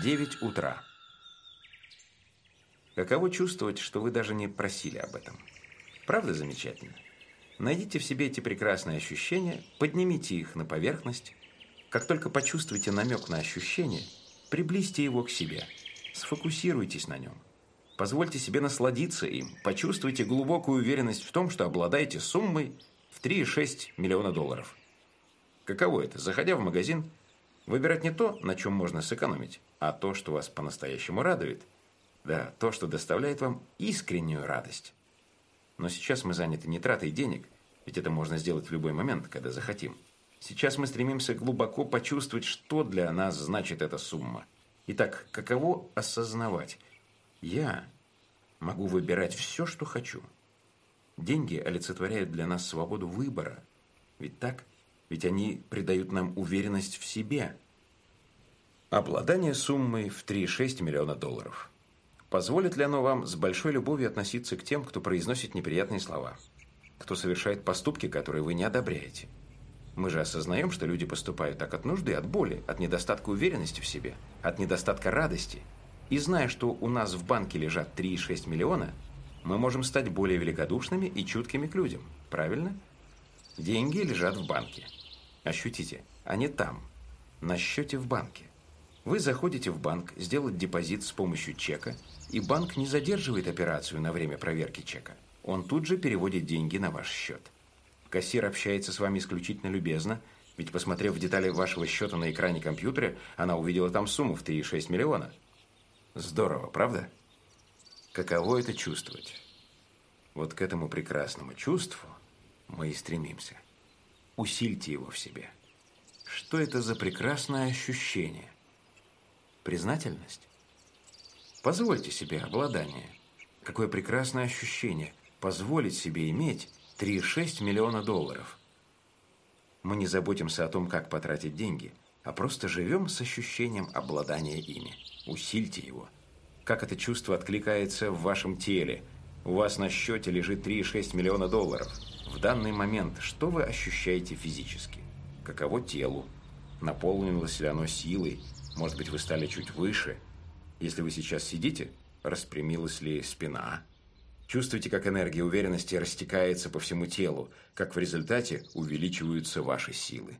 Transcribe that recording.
9 утра. Каково чувствовать, что вы даже не просили об этом? Правда замечательно? Найдите в себе эти прекрасные ощущения, поднимите их на поверхность. Как только почувствуете намек на ощущение, приблизьте его к себе. Сфокусируйтесь на нем. Позвольте себе насладиться им. Почувствуйте глубокую уверенность в том, что обладаете суммой в 3,6 миллиона долларов. Каково это? Заходя в магазин, выбирать не то, на чем можно сэкономить, а то, что вас по-настоящему радует. Да, то, что доставляет вам искреннюю радость. Но сейчас мы заняты не тратой денег, ведь это можно сделать в любой момент, когда захотим. Сейчас мы стремимся глубоко почувствовать, что для нас значит эта сумма. Итак, каково осознавать? Я могу выбирать все, что хочу. Деньги олицетворяют для нас свободу выбора. Ведь так? Ведь они придают нам уверенность в себе. Обладание суммой в 3,6 миллиона долларов. Позволит ли оно вам с большой любовью относиться к тем, кто произносит неприятные слова? кто совершает поступки, которые вы не одобряете. Мы же осознаем, что люди поступают так от нужды, от боли, от недостатка уверенности в себе, от недостатка радости. И зная, что у нас в банке лежат 3,6 миллиона, мы можем стать более великодушными и чуткими к людям. Правильно? Деньги лежат в банке. Ощутите, они там, на счете в банке. Вы заходите в банк, сделать депозит с помощью чека, и банк не задерживает операцию на время проверки чека он тут же переводит деньги на ваш счет. Кассир общается с вами исключительно любезно, ведь, посмотрев в детали вашего счета на экране компьютера, она увидела там сумму в 3,6 миллиона. Здорово, правда? Каково это чувствовать? Вот к этому прекрасному чувству мы и стремимся. Усильте его в себе. Что это за прекрасное ощущение? Признательность? Позвольте себе обладание. Какое прекрасное ощущение – позволить себе иметь 3,6 миллиона долларов. Мы не заботимся о том, как потратить деньги, а просто живем с ощущением обладания ими. Усильте его. Как это чувство откликается в вашем теле? У вас на счете лежит 3,6 миллиона долларов. В данный момент что вы ощущаете физически? Каково телу? Наполнилось ли оно силой? Может быть, вы стали чуть выше? Если вы сейчас сидите, распрямилась ли спина? Чувствуете, как энергия уверенности растекается по всему телу, как в результате увеличиваются ваши силы.